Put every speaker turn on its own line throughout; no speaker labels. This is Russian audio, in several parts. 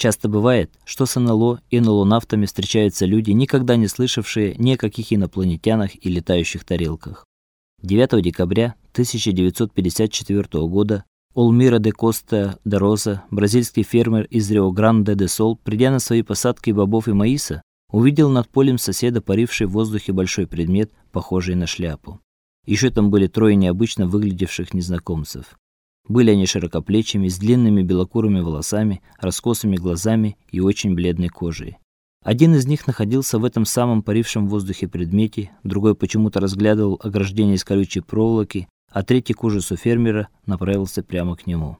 Часто бывает, что с НЛО и НЛО-навтами встречаются люди, никогда не слышавшие ни о каких инопланетянах и летающих тарелках. 9 декабря 1954 года Олмира де Коста де Роза, бразильский фермер из Рио-Гранде-де-Сол, придя на свои посадки бобов и маиса, увидел над полем соседа паривший в воздухе большой предмет, похожий на шляпу. Еще там были трое необычно выглядевших незнакомцев. Были они широкоплечими, с длинными белокурыми волосами, раскосыми глазами и очень бледной кожей. Один из них находился в этом самом парившем в воздухе предмете, другой почему-то разглядывал ограждение из колючей проволоки, а третий к ужасу фермера направился прямо к нему.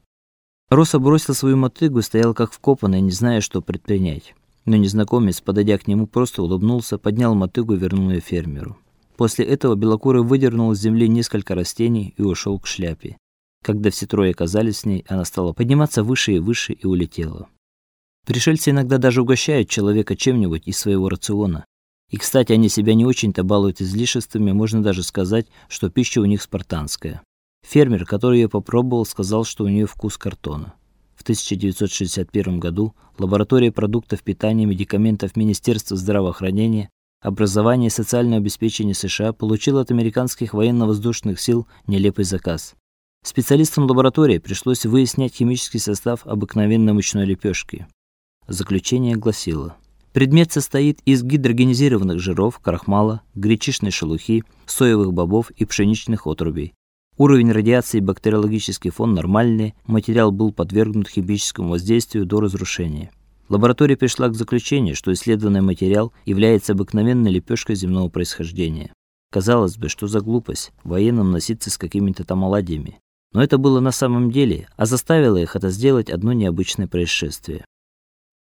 Роса бросил свою мотыгу и стоял как вкопанный, не зная, что предпринять. Но незнакомец, подойдя к нему, просто улыбнулся, поднял мотыгу и вернул ее фермеру. После этого белокурый выдернул с земли несколько растений и ушел к шляпе. Когда все трое оказались с ней, она стала подниматься выше и выше и улетела. Пришельцы иногда даже угощают человека чем-нибудь из своего рациона. И, кстати, они себя не очень-то балуют излишествами, можно даже сказать, что пища у них спартанская. Фермер, который ее попробовал, сказал, что у нее вкус картона. В 1961 году лаборатория продуктов питания и медикаментов Министерства здравоохранения, образования и социального обеспечения США получила от американских военно-воздушных сил нелепый заказ. Специалистам лаборатории пришлось выяснять химический состав обыкновенной мучной лепешки. Заключение гласило: Предмет состоит из гидрогенизированных жиров, крахмала, гречишной шелухи, соевых бобов и пшеничных отрубей. Уровень радиации и бактериологический фон нормальные, материал был подвергнут химическому воздействию до разрушения. Лаборатория пришла к заключению, что исследованный материал является обыкновенной лепешкой земного происхождения. Казалось бы, что за глупость военным носиться с какими-то там оладьями. Но это было на самом деле, а заставило их это сделать одно необычное происшествие.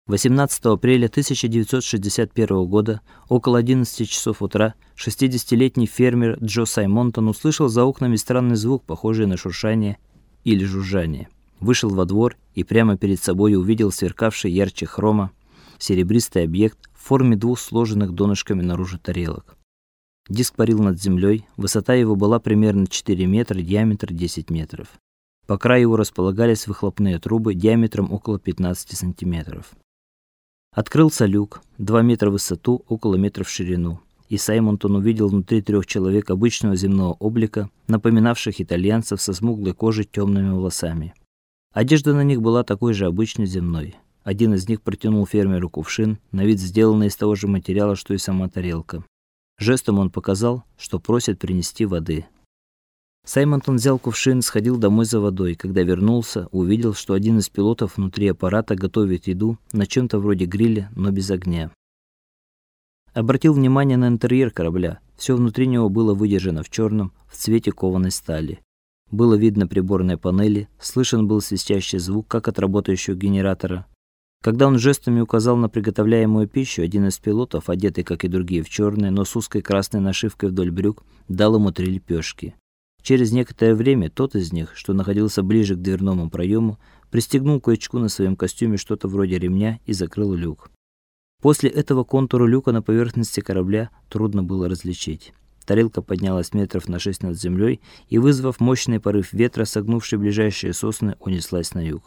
18 апреля 1961 года, около 11 часов утра, 60-летний фермер Джо Саймонтон услышал за окнами странный звук, похожий на шуршание или жужжание. Вышел во двор и прямо перед собой увидел сверкавший ярче хрома серебристый объект в форме двух сложенных донышками наружу тарелок. Диск парил над землей, высота его была примерно 4 метра, диаметр 10 метров. По краю его располагались выхлопные трубы диаметром около 15 сантиметров. Открылся люк, 2 метра в высоту, около метра в ширину. И Саймонтон увидел внутри трех человек обычного земного облика, напоминавших итальянцев со смуглой кожей, темными волосами. Одежда на них была такой же обычной земной. Один из них протянул фермеру кувшин, на вид сделанный из того же материала, что и сама тарелка. Жестом он показал, что просит принести воды. Саймонтон взял кувшин, сходил домой за водой. Когда вернулся, увидел, что один из пилотов внутри аппарата готовит еду на чем то вроде гриля, но без огня. Обратил внимание на интерьер корабля. Все внутри него было выдержано в черном, в цвете кованой стали. Было видно приборные панели, слышен был свистящий звук, как от работающего генератора. Когда он жестами указал на приготовляемую пищу, один из пилотов, одетый как и другие в черное, но с узкой красной нашивкой вдоль брюк, дал ему три лепешки. Через некоторое время тот из них, что находился ближе к дверному проему, пристегнул к крючку на своем костюме что-то вроде ремня и закрыл люк. После этого контуру люка на поверхности корабля трудно было различить. Тарелка поднялась метров на шесть над землей и, вызвав мощный порыв ветра, согнувший ближайшие сосны, унеслась на юг.